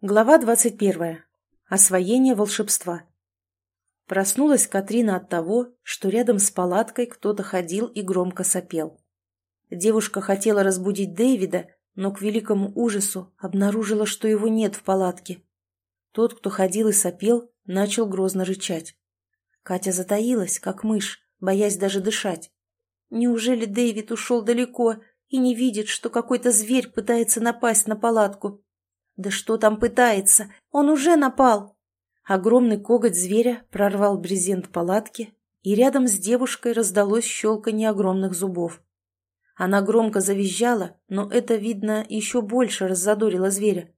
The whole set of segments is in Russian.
Глава 21. Освоение волшебства. Проснулась Катрина от того, что рядом с палаткой кто-то ходил и громко сопел. Девушка хотела разбудить Дэвида, но к великому ужасу обнаружила, что его нет в палатке. Тот, кто ходил и сопел, начал грозно рычать. Катя затаилась, как мышь, боясь даже дышать. Неужели Дэвид ушел далеко и не видит, что какой-то зверь пытается напасть на палатку? Да что там пытается? Он уже напал. Огромный коготь зверя прорвал брезент палатки, и рядом с девушкой раздалось щелканье огромных зубов. Она громко завизжала, но это, видно, еще больше раззадорило зверя.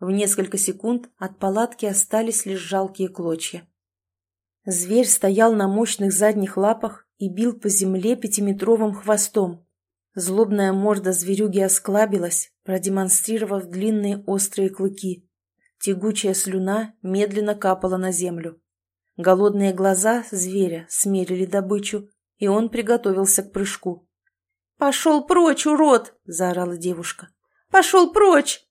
В несколько секунд от палатки остались лишь жалкие клочья. Зверь стоял на мощных задних лапах и бил по земле пятиметровым хвостом. Злобная морда зверюги осклабилась, продемонстрировав длинные острые клыки. Тягучая слюна медленно капала на землю. Голодные глаза зверя смерили добычу, и он приготовился к прыжку. «Пошел прочь, урод!» – заорала девушка. «Пошел прочь!»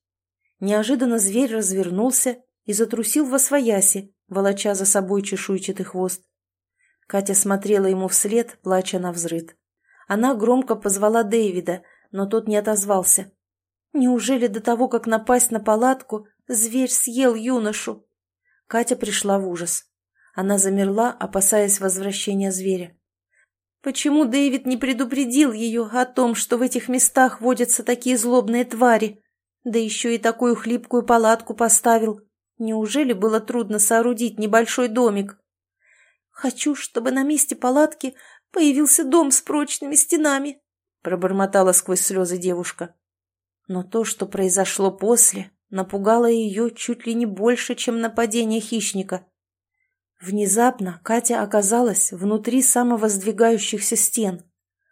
Неожиданно зверь развернулся и затрусил во свояси, волоча за собой чешуйчатый хвост. Катя смотрела ему вслед, плача на взрыд. Она громко позвала Дэвида, но тот не отозвался. Неужели до того, как напасть на палатку, зверь съел юношу? Катя пришла в ужас. Она замерла, опасаясь возвращения зверя. Почему Дэвид не предупредил ее о том, что в этих местах водятся такие злобные твари? Да еще и такую хлипкую палатку поставил. Неужели было трудно соорудить небольшой домик? Хочу, чтобы на месте палатки появился дом с прочными стенами, пробормотала сквозь слезы девушка. Но то, что произошло после, напугало ее чуть ли не больше, чем нападение хищника. Внезапно Катя оказалась внутри самовоздвигающихся стен.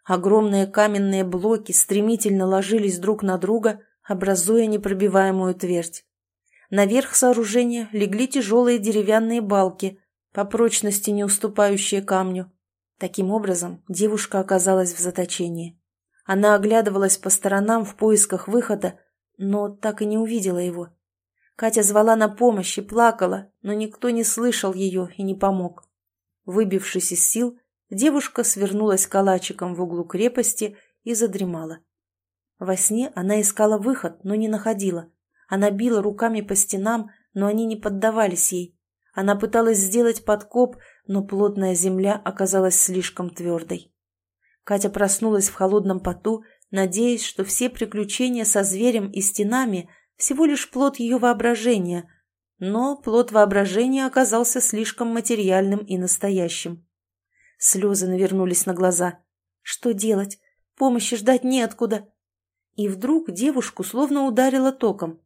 Огромные каменные блоки стремительно ложились друг на друга, образуя непробиваемую твердь. Наверх сооружения легли тяжелые деревянные балки, по прочности не уступающие камню. Таким образом, девушка оказалась в заточении. Она оглядывалась по сторонам в поисках выхода, но так и не увидела его. Катя звала на помощь и плакала, но никто не слышал ее и не помог. Выбившись из сил, девушка свернулась калачиком в углу крепости и задремала. Во сне она искала выход, но не находила. Она била руками по стенам, но они не поддавались ей. Она пыталась сделать подкоп, но плотная земля оказалась слишком твердой. Катя проснулась в холодном поту, надеясь, что все приключения со зверем и стенами всего лишь плод ее воображения, но плод воображения оказался слишком материальным и настоящим. Слезы навернулись на глаза. Что делать? Помощи ждать неоткуда. И вдруг девушку словно ударило током.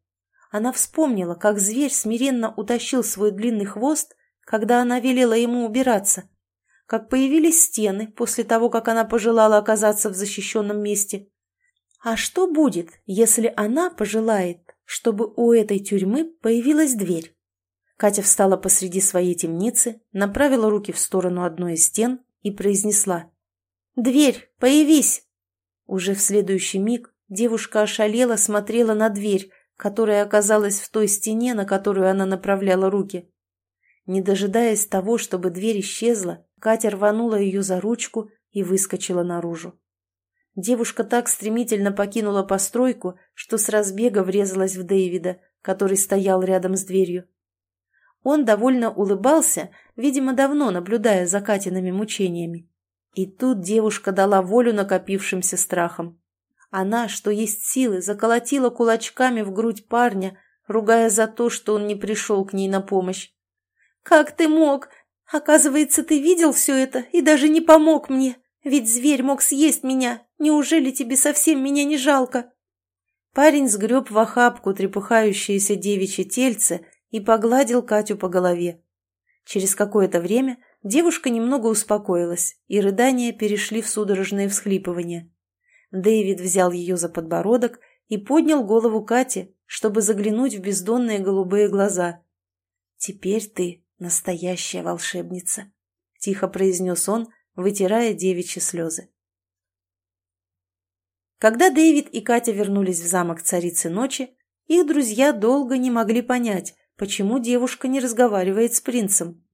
Она вспомнила, как зверь смиренно утащил свой длинный хвост, когда она велела ему убираться как появились стены после того, как она пожелала оказаться в защищенном месте. А что будет, если она пожелает, чтобы у этой тюрьмы появилась дверь? Катя встала посреди своей темницы, направила руки в сторону одной из стен и произнесла «Дверь, появись!» Уже в следующий миг девушка ошалела смотрела на дверь, которая оказалась в той стене, на которую она направляла руки. Не дожидаясь того, чтобы дверь исчезла, Катя рванула ее за ручку и выскочила наружу. Девушка так стремительно покинула постройку, что с разбега врезалась в Дэвида, который стоял рядом с дверью. Он довольно улыбался, видимо, давно наблюдая за Катиными мучениями. И тут девушка дала волю накопившимся страхам. Она, что есть силы, заколотила кулачками в грудь парня, ругая за то, что он не пришел к ней на помощь. «Как ты мог? Оказывается, ты видел все это и даже не помог мне, ведь зверь мог съесть меня. Неужели тебе совсем меня не жалко?» Парень сгреб в охапку трепыхающееся девичье тельце и погладил Катю по голове. Через какое-то время девушка немного успокоилась, и рыдания перешли в судорожные всхлипывания. Дэвид взял ее за подбородок и поднял голову Кати, чтобы заглянуть в бездонные голубые глаза. «Теперь ты «Настоящая волшебница», — тихо произнес он, вытирая девичьи слезы. Когда Дэвид и Катя вернулись в замок царицы ночи, Их друзья долго не могли понять, почему девушка не разговаривает с принцем.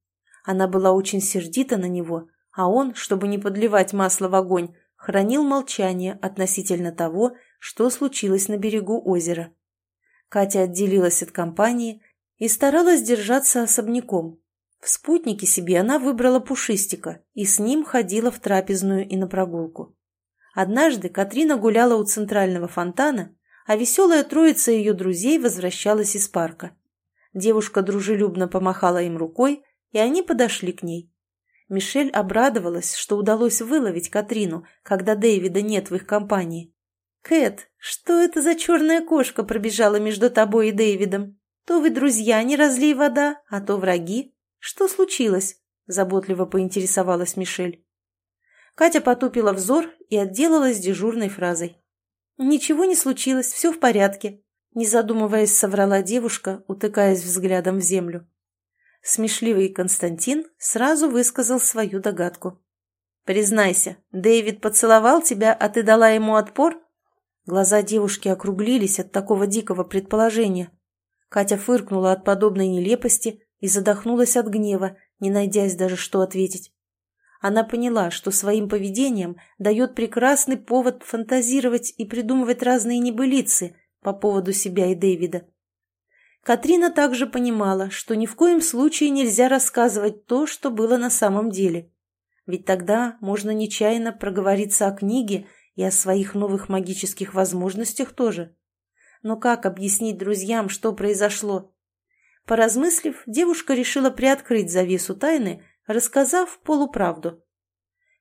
Она была очень сердита на него, а он, чтобы не подливать масло в огонь, хранил молчание относительно того, что случилось на берегу озера. Катя отделилась от компании и старалась держаться особняком. В спутнике себе она выбрала Пушистика и с ним ходила в трапезную и на прогулку. Однажды Катрина гуляла у центрального фонтана, а веселая троица ее друзей возвращалась из парка. Девушка дружелюбно помахала им рукой, и они подошли к ней. Мишель обрадовалась, что удалось выловить Катрину, когда Дэвида нет в их компании. «Кэт, что это за черная кошка пробежала между тобой и Дэвидом? То вы друзья, не разлей вода, а то враги. Что случилось?» – заботливо поинтересовалась Мишель. Катя потупила взор и отделалась дежурной фразой. «Ничего не случилось, все в порядке», – не задумываясь, соврала девушка, утыкаясь взглядом в землю. Смешливый Константин сразу высказал свою догадку. «Признайся, Дэвид поцеловал тебя, а ты дала ему отпор?» Глаза девушки округлились от такого дикого предположения. Катя фыркнула от подобной нелепости и задохнулась от гнева, не найдясь даже что ответить. Она поняла, что своим поведением дает прекрасный повод фантазировать и придумывать разные небылицы по поводу себя и Дэвида. Катрина также понимала, что ни в коем случае нельзя рассказывать то, что было на самом деле. Ведь тогда можно нечаянно проговориться о книге и о своих новых магических возможностях тоже. Но как объяснить друзьям, что произошло? Поразмыслив, девушка решила приоткрыть завесу тайны, рассказав полуправду.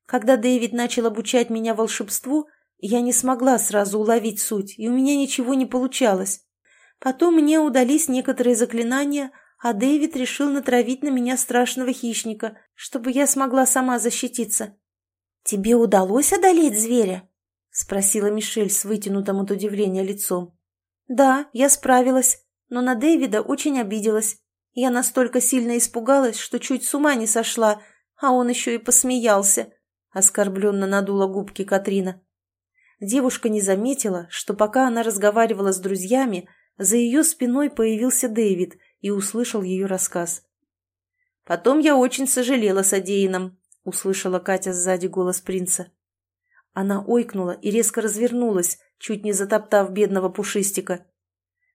Когда Дэвид начал обучать меня волшебству, я не смогла сразу уловить суть, и у меня ничего не получалось. Потом мне удались некоторые заклинания, а Дэвид решил натравить на меня страшного хищника, чтобы я смогла сама защититься. «Тебе удалось одолеть зверя?» — спросила Мишель с вытянутым от удивления лицом. «Да, я справилась, но на Дэвида очень обиделась. Я настолько сильно испугалась, что чуть с ума не сошла, а он еще и посмеялся», — оскорбленно надула губки Катрина. Девушка не заметила, что пока она разговаривала с друзьями, за ее спиной появился Дэвид и услышал ее рассказ. «Потом я очень сожалела содеянным», — услышала Катя сзади голос принца. Она ойкнула и резко развернулась, чуть не затоптав бедного пушистика.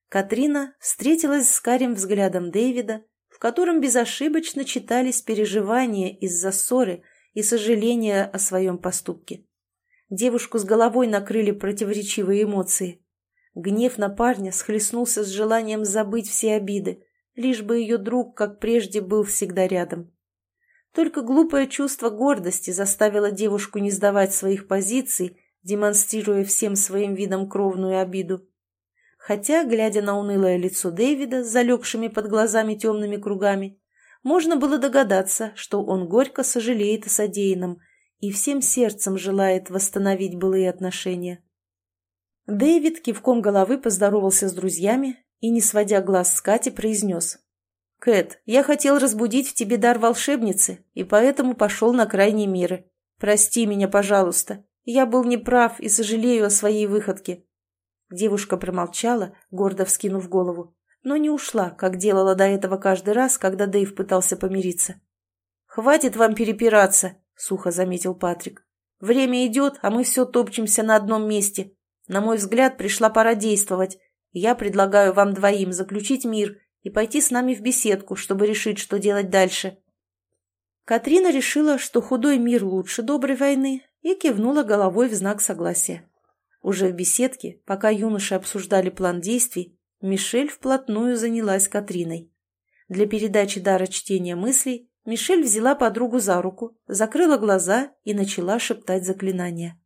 Катрина встретилась с карим взглядом Дэвида, в котором безошибочно читались переживания из-за ссоры и сожаления о своем поступке. Девушку с головой накрыли противоречивые эмоции. Гнев на парня схлестнулся с желанием забыть все обиды, лишь бы ее друг, как прежде, был всегда рядом. Только глупое чувство гордости заставило девушку не сдавать своих позиций, демонстрируя всем своим видом кровную обиду. Хотя, глядя на унылое лицо Дэвида с залегшими под глазами темными кругами, можно было догадаться, что он горько сожалеет о содеянном и всем сердцем желает восстановить былые отношения. Дэвид кивком головы поздоровался с друзьями и, не сводя глаз с Кати, произнес. «Кэт, я хотел разбудить в тебе дар волшебницы, и поэтому пошел на крайние меры. Прости меня, пожалуйста. Я был неправ и сожалею о своей выходке». Девушка промолчала, гордо вскинув голову, но не ушла, как делала до этого каждый раз, когда Дэйв пытался помириться. «Хватит вам перепираться», — сухо заметил Патрик. «Время идет, а мы все топчемся на одном месте. На мой взгляд, пришла пора действовать. Я предлагаю вам двоим заключить мир и пойти с нами в беседку, чтобы решить, что делать дальше». Катрина решила, что худой мир лучше доброй войны, и кивнула головой в знак согласия. Уже в беседке, пока юноши обсуждали план действий, Мишель вплотную занялась Катриной. Для передачи дара чтения мыслей Мишель взяла подругу за руку, закрыла глаза и начала шептать заклинания.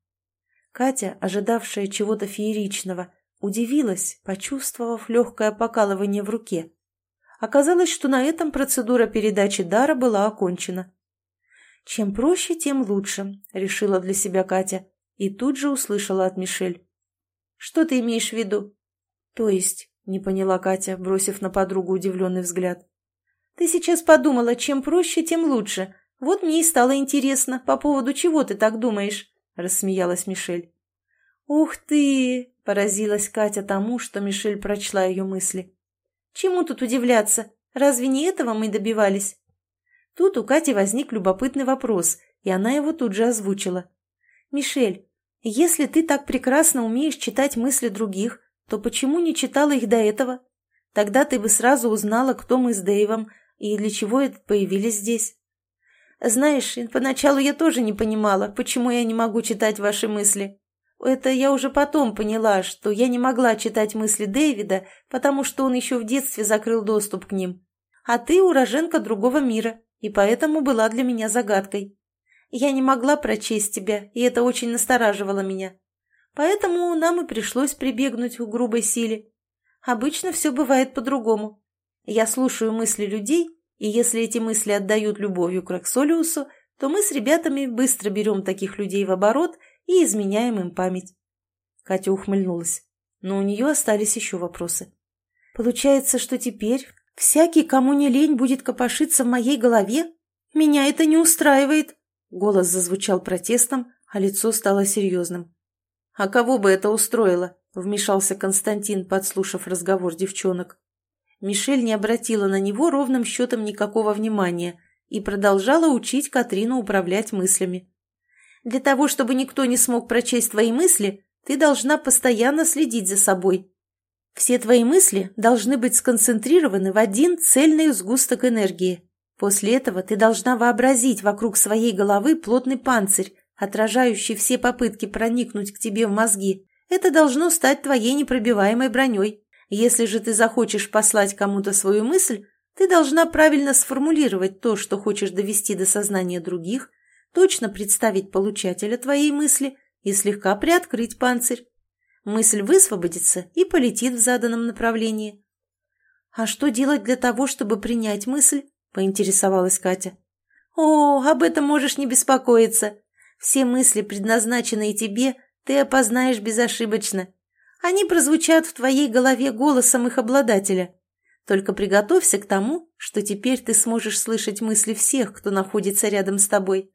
Катя, ожидавшая чего-то фееричного, удивилась, почувствовав легкое покалывание в руке. Оказалось, что на этом процедура передачи дара была окончена. «Чем проще, тем лучше», — решила для себя Катя, и тут же услышала от Мишель. «Что ты имеешь в виду?» «То есть», — не поняла Катя, бросив на подругу удивленный взгляд. «Ты сейчас подумала, чем проще, тем лучше. Вот мне и стало интересно, по поводу чего ты так думаешь?» — рассмеялась Мишель. «Ух ты!» – поразилась Катя тому, что Мишель прочла ее мысли. «Чему тут удивляться? Разве не этого мы добивались?» Тут у Кати возник любопытный вопрос, и она его тут же озвучила. «Мишель, если ты так прекрасно умеешь читать мысли других, то почему не читала их до этого? Тогда ты бы сразу узнала, кто мы с Дэйвом и для чего это появились здесь. Знаешь, поначалу я тоже не понимала, почему я не могу читать ваши мысли. Это я уже потом поняла, что я не могла читать мысли Дэвида, потому что он еще в детстве закрыл доступ к ним. А ты уроженка другого мира, и поэтому была для меня загадкой. Я не могла прочесть тебя, и это очень настораживало меня. Поэтому нам и пришлось прибегнуть к грубой силе. Обычно все бывает по-другому. Я слушаю мысли людей, и если эти мысли отдают любовью к Роксолиусу, то мы с ребятами быстро берем таких людей в оборот и изменяем им память. Катя ухмыльнулась, но у нее остались еще вопросы. Получается, что теперь всякий, кому не лень, будет копошиться в моей голове? Меня это не устраивает. Голос зазвучал протестом, а лицо стало серьезным. «А кого бы это устроило?» — вмешался Константин, подслушав разговор девчонок. Мишель не обратила на него ровным счетом никакого внимания и продолжала учить Катрину управлять мыслями. Для того, чтобы никто не смог прочесть твои мысли, ты должна постоянно следить за собой. Все твои мысли должны быть сконцентрированы в один цельный сгусток энергии. После этого ты должна вообразить вокруг своей головы плотный панцирь, отражающий все попытки проникнуть к тебе в мозги. Это должно стать твоей непробиваемой броней. Если же ты захочешь послать кому-то свою мысль, ты должна правильно сформулировать то, что хочешь довести до сознания других – точно представить получателя твоей мысли и слегка приоткрыть панцирь. Мысль высвободится и полетит в заданном направлении. «А что делать для того, чтобы принять мысль?» – поинтересовалась Катя. «О, об этом можешь не беспокоиться. Все мысли, предназначенные тебе, ты опознаешь безошибочно. Они прозвучат в твоей голове голосом их обладателя. Только приготовься к тому, что теперь ты сможешь слышать мысли всех, кто находится рядом с тобой.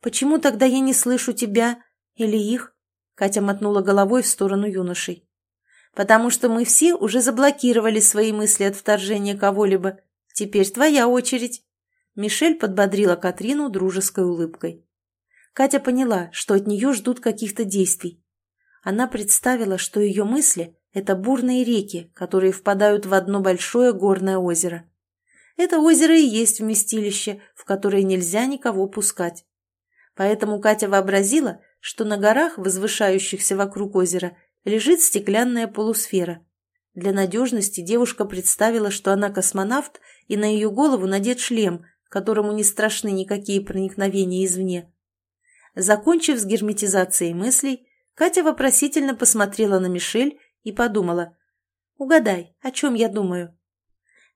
Почему тогда я не слышу тебя или их?» Катя мотнула головой в сторону юношей. «Потому что мы все уже заблокировали свои мысли от вторжения кого-либо. Теперь твоя очередь». Мишель подбодрила Катрину дружеской улыбкой. Катя поняла, что от нее ждут каких-то действий. Она представила, что ее мысли – это бурные реки, которые впадают в одно большое горное озеро. Это озеро и есть вместилище, в которое нельзя никого пускать. Поэтому Катя вообразила, что на горах, возвышающихся вокруг озера, лежит стеклянная полусфера. Для надежности девушка представила, что она космонавт, и на ее голову надет шлем, которому не страшны никакие проникновения извне. Закончив с герметизацией мыслей, Катя вопросительно посмотрела на Мишель и подумала. «Угадай, о чем я думаю?»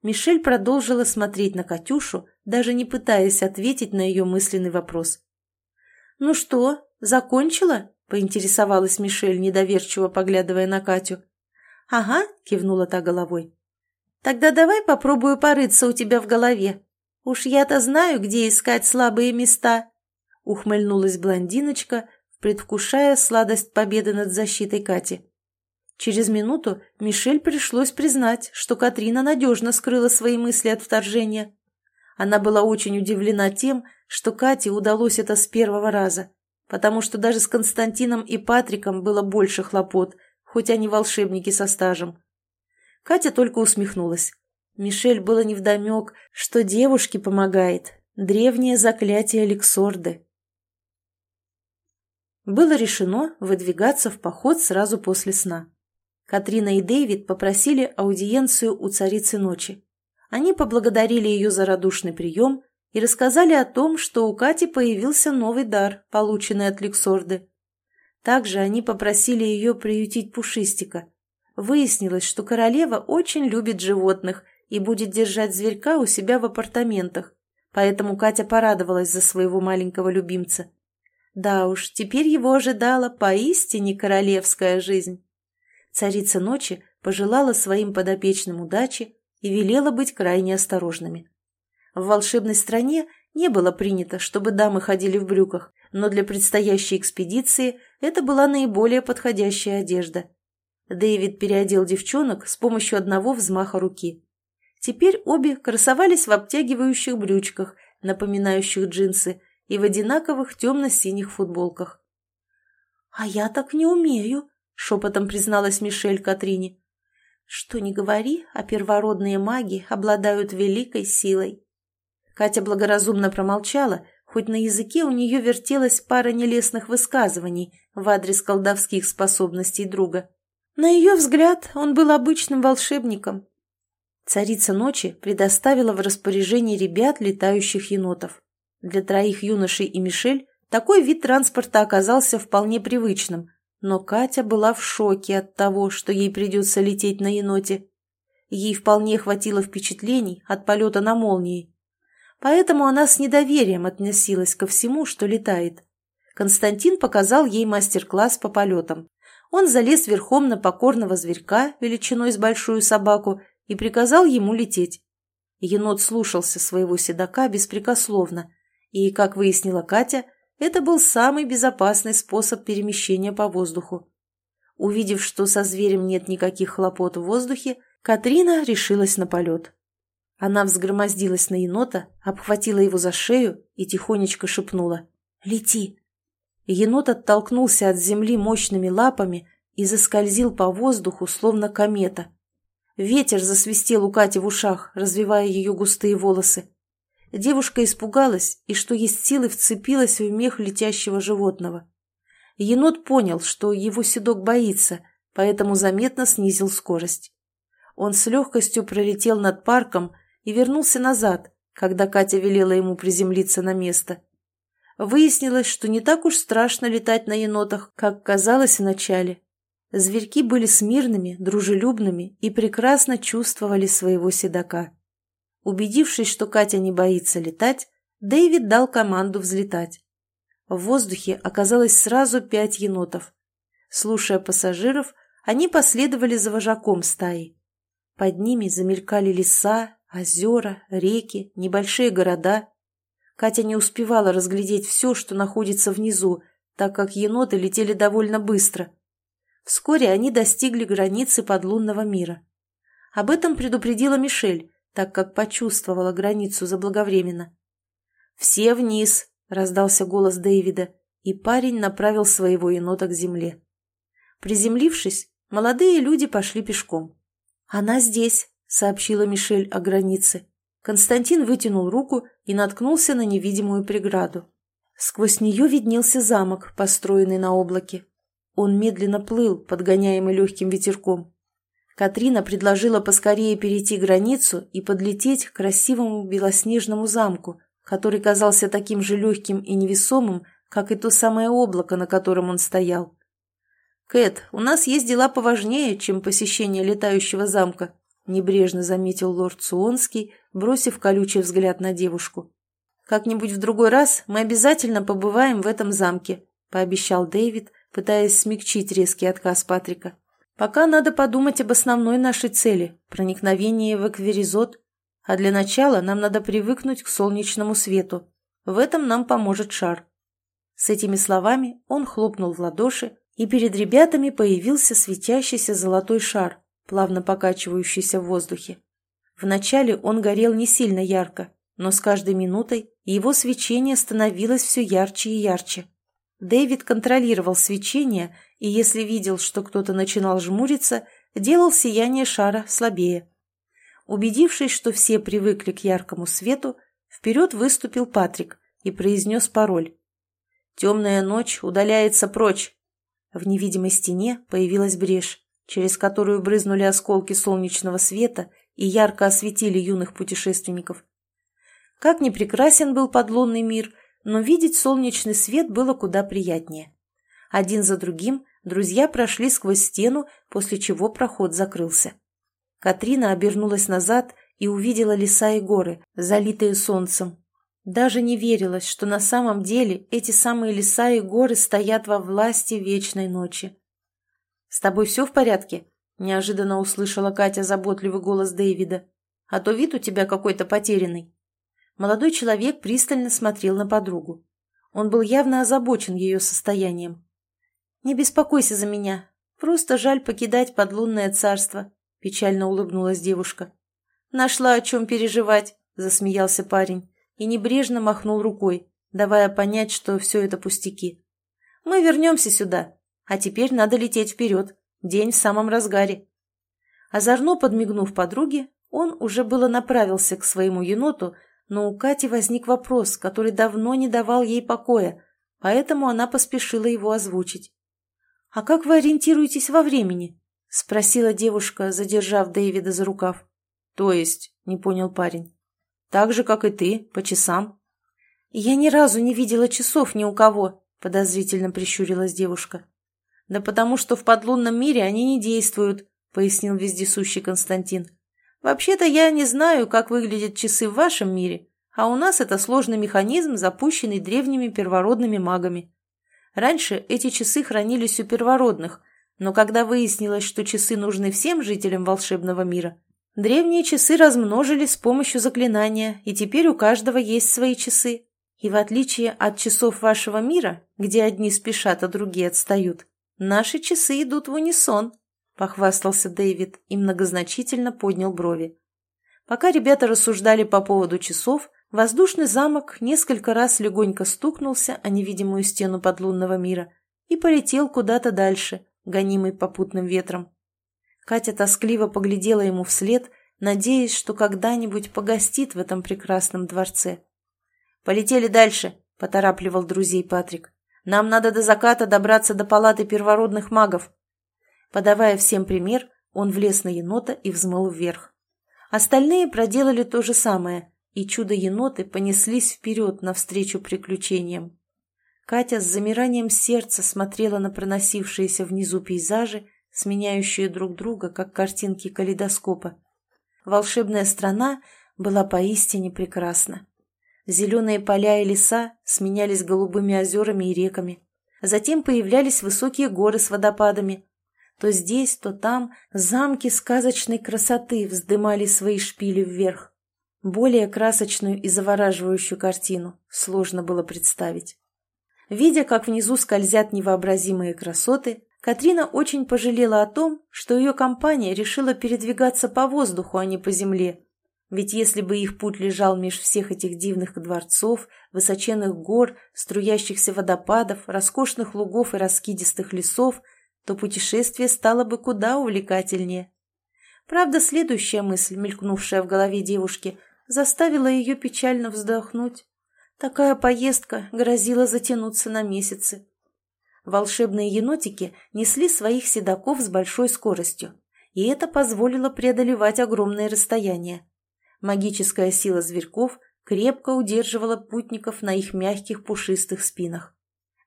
Мишель продолжила смотреть на Катюшу, даже не пытаясь ответить на ее мысленный вопрос. «Ну что, закончила?» — поинтересовалась Мишель, недоверчиво поглядывая на Катю. «Ага», — кивнула та головой. «Тогда давай попробую порыться у тебя в голове. Уж я-то знаю, где искать слабые места», — ухмыльнулась блондиночка, предвкушая сладость победы над защитой Кати. Через минуту Мишель пришлось признать, что Катрина надежно скрыла свои мысли от вторжения. Она была очень удивлена тем, что Кате удалось это с первого раза, потому что даже с Константином и Патриком было больше хлопот, хоть они волшебники со стажем. Катя только усмехнулась. Мишель было невдомек, что девушке помогает древнее заклятие Лексорды. Было решено выдвигаться в поход сразу после сна. Катрина и Дэвид попросили аудиенцию у царицы ночи. Они поблагодарили ее за радушный прием и рассказали о том, что у Кати появился новый дар, полученный от Лексорды. Также они попросили ее приютить Пушистика. Выяснилось, что королева очень любит животных и будет держать зверька у себя в апартаментах, поэтому Катя порадовалась за своего маленького любимца. Да уж, теперь его ожидала поистине королевская жизнь. Царица ночи пожелала своим подопечным удачи и велела быть крайне осторожными. В волшебной стране не было принято, чтобы дамы ходили в брюках, но для предстоящей экспедиции Это была наиболее подходящая одежда. Дэвид переодел девчонок с помощью одного взмаха руки. Теперь обе красовались в обтягивающих брючках, напоминающих джинсы, и в одинаковых темно-синих футболках. «А я так не умею», — шепотом призналась Мишель Катрине. «Что ни говори, а первородные маги обладают великой силой». Катя благоразумно промолчала, хоть на языке у нее вертелась пара нелестных высказываний в адрес колдовских способностей друга. На ее взгляд, он был обычным волшебником. Царица ночи предоставила в распоряжение ребят летающих енотов. Для троих юношей и Мишель такой вид транспорта оказался вполне привычным, но Катя была в шоке от того, что ей придется лететь на еноте. Ей вполне хватило впечатлений от полета на молнии. Поэтому она с недоверием относилась ко всему, что летает. Константин показал ей мастер-класс по полетам. Он залез верхом на покорного зверька величиной с большую собаку и приказал ему лететь. Енот слушался своего седока беспрекословно, и, как выяснила Катя, это был самый безопасный способ перемещения по воздуху. Увидев, что со зверем нет никаких хлопот в воздухе, Катрина решилась на полет. Она взгромоздилась на енота, обхватила его за шею и тихонечко шепнула «Лети!». Енот оттолкнулся от земли мощными лапами и заскользил по воздуху, словно комета. Ветер засвистел у Кати в ушах, развивая ее густые волосы. Девушка испугалась и, что есть силы, вцепилась в мех летящего животного. Енот понял, что его седок боится, поэтому заметно снизил скорость. Он с легкостью пролетел над парком и вернулся назад, когда Катя велела ему приземлиться на место. Выяснилось, что не так уж страшно летать на енотах, как казалось вначале. Зверьки были смирными, дружелюбными и прекрасно чувствовали своего седока. Убедившись, что Катя не боится летать, Дэвид дал команду взлетать. В воздухе оказалось сразу пять енотов. Слушая пассажиров, они последовали за вожаком стаи. Под ними замелькали леса, озера, реки, небольшие города. Катя не успевала разглядеть все, что находится внизу, так как еноты летели довольно быстро. Вскоре они достигли границы подлунного мира. Об этом предупредила Мишель, так как почувствовала границу заблаговременно. «Все вниз!» — раздался голос Дэвида, и парень направил своего енота к земле. Приземлившись, молодые люди пошли пешком. «Она здесь!» — сообщила Мишель о границе. Константин вытянул руку и наткнулся на невидимую преграду. Сквозь нее виднелся замок, построенный на облаке. Он медленно плыл, подгоняемый легким ветерком. Катрина предложила поскорее перейти границу и подлететь к красивому белоснежному замку, который казался таким же легким и невесомым, как и то самое облако, на котором он стоял. «Кэт, у нас есть дела поважнее, чем посещение летающего замка», небрежно заметил лорд Суонский, бросив колючий взгляд на девушку. «Как-нибудь в другой раз мы обязательно побываем в этом замке», пообещал Дэвид, пытаясь смягчить резкий отказ Патрика. Пока надо подумать об основной нашей цели – проникновении в эквиризот. А для начала нам надо привыкнуть к солнечному свету. В этом нам поможет шар. С этими словами он хлопнул в ладоши, и перед ребятами появился светящийся золотой шар, плавно покачивающийся в воздухе. Вначале он горел не сильно ярко, но с каждой минутой его свечение становилось все ярче и ярче. Дэвид контролировал свечение и, если видел, что кто-то начинал жмуриться, делал сияние шара слабее. Убедившись, что все привыкли к яркому свету, вперед выступил Патрик и произнес пароль. «Темная ночь удаляется прочь». В невидимой стене появилась брешь, через которую брызнули осколки солнечного света и ярко осветили юных путешественников. Как ни прекрасен был подлунный мир – но видеть солнечный свет было куда приятнее. Один за другим друзья прошли сквозь стену, после чего проход закрылся. Катрина обернулась назад и увидела леса и горы, залитые солнцем. Даже не верилось, что на самом деле эти самые леса и горы стоят во власти вечной ночи. «С тобой все в порядке?» – неожиданно услышала Катя заботливый голос Дэвида. «А то вид у тебя какой-то потерянный». Молодой человек пристально смотрел на подругу. Он был явно озабочен ее состоянием. «Не беспокойся за меня. Просто жаль покидать подлунное царство», — печально улыбнулась девушка. «Нашла о чем переживать», — засмеялся парень и небрежно махнул рукой, давая понять, что все это пустяки. «Мы вернемся сюда, а теперь надо лететь вперед. День в самом разгаре». Озорно подмигнув подруге, он уже было направился к своему еноту, но у Кати возник вопрос, который давно не давал ей покоя, поэтому она поспешила его озвучить. «А как вы ориентируетесь во времени?» — спросила девушка, задержав Дэвида за рукав. «То есть?» — не понял парень. «Так же, как и ты, по часам». «Я ни разу не видела часов ни у кого», — подозрительно прищурилась девушка. «Да потому что в подлунном мире они не действуют», — пояснил вездесущий Константин. «Вообще-то я не знаю, как выглядят часы в вашем мире, а у нас это сложный механизм, запущенный древними первородными магами. Раньше эти часы хранились у первородных, но когда выяснилось, что часы нужны всем жителям волшебного мира, древние часы размножились с помощью заклинания, и теперь у каждого есть свои часы. И в отличие от часов вашего мира, где одни спешат, а другие отстают, наши часы идут в унисон –— похвастался Дэвид и многозначительно поднял брови. Пока ребята рассуждали по поводу часов, воздушный замок несколько раз легонько стукнулся о невидимую стену подлунного мира и полетел куда-то дальше, гонимый попутным ветром. Катя тоскливо поглядела ему вслед, надеясь, что когда-нибудь погостит в этом прекрасном дворце. «Полетели дальше», — поторапливал друзей Патрик. «Нам надо до заката добраться до палаты первородных магов». Подавая всем пример, он влез на енота и взмыл вверх. Остальные проделали то же самое, и чудо-еноты понеслись вперед навстречу приключениям. Катя с замиранием сердца смотрела на проносившиеся внизу пейзажи, сменяющие друг друга, как картинки калейдоскопа. Волшебная страна была поистине прекрасна. Зеленые поля и леса сменялись голубыми озерами и реками. Затем появлялись высокие горы с водопадами, то здесь, то там замки сказочной красоты вздымали свои шпили вверх. Более красочную и завораживающую картину сложно было представить. Видя, как внизу скользят невообразимые красоты, Катрина очень пожалела о том, что ее компания решила передвигаться по воздуху, а не по земле. Ведь если бы их путь лежал меж всех этих дивных дворцов, высоченных гор, струящихся водопадов, роскошных лугов и раскидистых лесов – то путешествие стало бы куда увлекательнее. Правда, следующая мысль, мелькнувшая в голове девушки, заставила ее печально вздохнуть. Такая поездка грозила затянуться на месяцы. Волшебные енотики несли своих седаков с большой скоростью, и это позволило преодолевать огромные расстояния. Магическая сила зверьков крепко удерживала путников на их мягких пушистых спинах.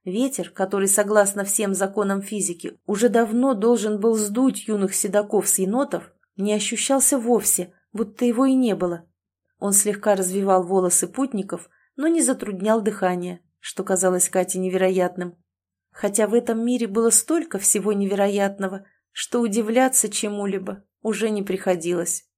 Ветер, который, согласно всем законам физики, уже давно должен был сдуть юных седаков с енотов, не ощущался вовсе, будто его и не было. Он слегка развивал волосы путников, но не затруднял дыхание, что казалось Кате невероятным. Хотя в этом мире было столько всего невероятного, что удивляться чему-либо уже не приходилось.